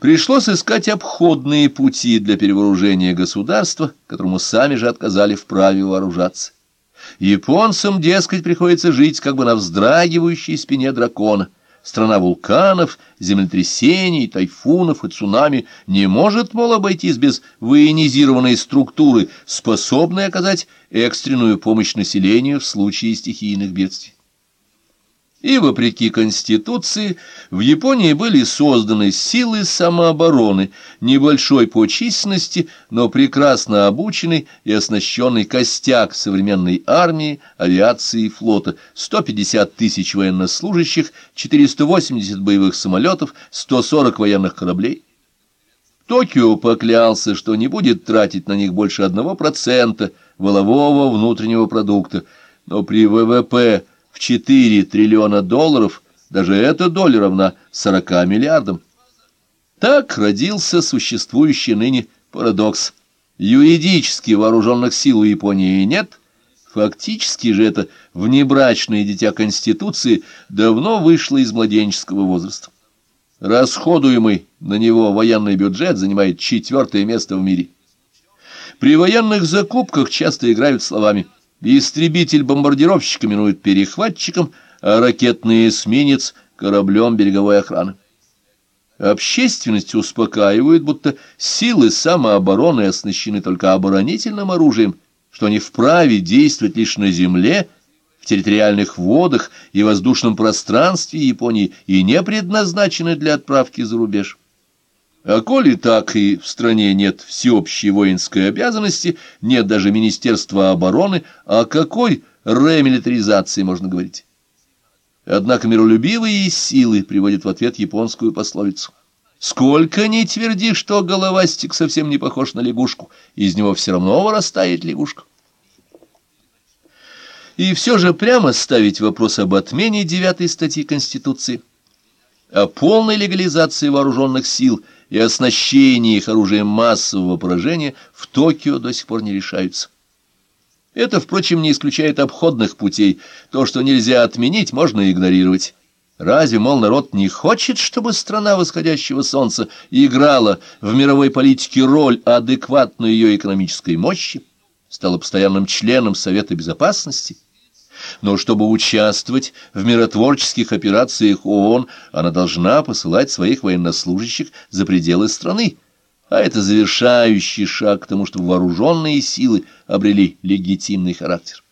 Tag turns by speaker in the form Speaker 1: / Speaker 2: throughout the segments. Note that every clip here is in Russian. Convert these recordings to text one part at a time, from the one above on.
Speaker 1: Пришлось искать обходные пути для перевооружения государства, которому сами же отказали в праве вооружаться. Японцам, дескать, приходится жить как бы на вздрагивающей спине дракона. Страна вулканов, землетрясений, тайфунов и цунами не может, мол, обойтись без военизированной структуры, способной оказать экстренную помощь населению в случае стихийных бедствий. И, вопреки Конституции, в Японии были созданы силы самообороны, небольшой по численности, но прекрасно обученный и оснащенный костяк современной армии, авиации и флота, 150 тысяч военнослужащих, 480 боевых самолетов, 140 военных кораблей. Токио поклялся, что не будет тратить на них больше 1% волового внутреннего продукта, но при ВВП – в 4 триллиона долларов, даже эта доля равна 40 миллиардам. Так родился существующий ныне парадокс. Юридически вооруженных сил у Японии нет, фактически же это внебрачное дитя Конституции давно вышло из младенческого возраста. Расходуемый на него военный бюджет занимает четвертое место в мире. При военных закупках часто играют словами – Истребитель-бомбардировщик именуют перехватчиком, а ракетный эсминец — кораблем береговой охраны. Общественность успокаивает, будто силы самообороны оснащены только оборонительным оружием, что они вправе действовать лишь на земле, в территориальных водах и воздушном пространстве Японии и не предназначены для отправки за рубеж. А коли так и в стране нет всеобщей воинской обязанности, нет даже Министерства обороны, о какой ремилитаризации можно говорить? Однако миролюбивые силы приводят в ответ японскую пословицу. Сколько ни тверди, что головастик совсем не похож на лягушку, из него все равно вырастает лягушка. И все же прямо ставить вопрос об отмене девятой статьи Конституции, о полной легализации вооруженных сил – и оснащение их оружием массового поражения в Токио до сих пор не решаются. Это, впрочем, не исключает обходных путей. То, что нельзя отменить, можно игнорировать. Разве, мол, народ не хочет, чтобы страна восходящего солнца играла в мировой политике роль, адекватную ее экономической мощи, стала постоянным членом Совета Безопасности? Но чтобы участвовать в миротворческих операциях ООН, она должна посылать своих военнослужащих за пределы страны, а это завершающий шаг к тому, чтобы вооруженные силы обрели легитимный характер.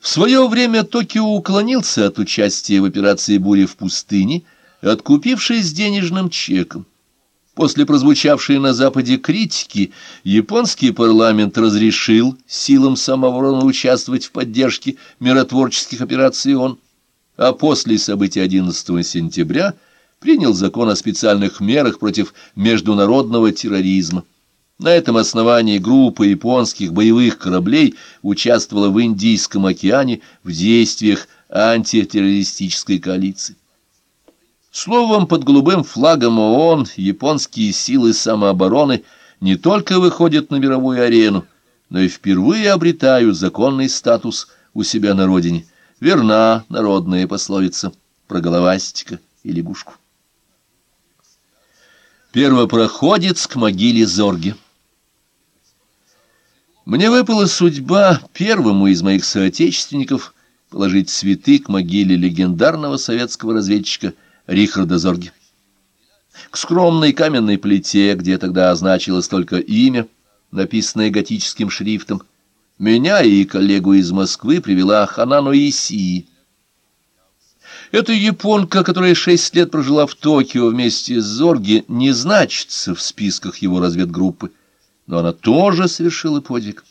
Speaker 1: В свое время Токио уклонился от участия в операции «Буря в пустыне», откупившись денежным чеком. После прозвучавшей на Западе критики, японский парламент разрешил силам самообороны участвовать в поддержке миротворческих операций ООН, а после событий 11 сентября принял закон о специальных мерах против международного терроризма. На этом основании группа японских боевых кораблей участвовала в Индийском океане в действиях антитеррористической коалиции. Словом, под голубым флагом ООН японские силы самообороны не только выходят на мировую арену, но и впервые обретают законный статус у себя на родине. Верна народная пословица про головастика и лягушку. Первопроходец к могиле Зорги Мне выпала судьба первому из моих соотечественников положить цветы к могиле легендарного советского разведчика Рихарда Зорги. К скромной каменной плите, где тогда значилось только имя, написанное готическим шрифтом, меня и коллегу из Москвы привела Ханано Исии. Эта японка, которая шесть лет прожила в Токио вместе с Зорги, не значится в списках его разведгруппы, но она тоже совершила подвиг.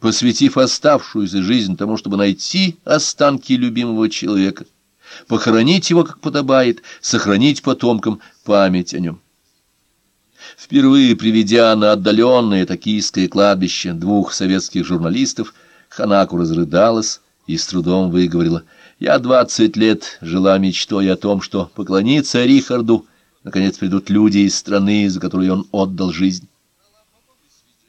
Speaker 1: Посвятив оставшуюся жизнь тому, чтобы найти останки любимого человека, похоронить его, как подобает, сохранить потомкам память о нем. Впервые приведя на отдаленное токийское кладбище двух советских журналистов, Ханаку разрыдалась и с трудом выговорила. «Я двадцать лет жила мечтой о том, что поклониться Рихарду, наконец придут люди из страны, за которую он отдал жизнь».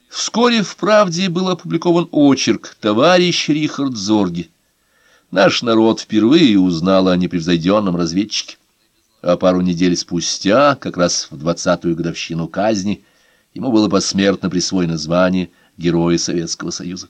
Speaker 1: Вскоре в «Правде» был опубликован очерк «Товарищ Рихард Зорги», Наш народ впервые узнал о непревзойденном разведчике. а пару недель спустя, как раз в двадцатую годовщину казни, ему было посмертно присвоено звание Героя Советского Союза.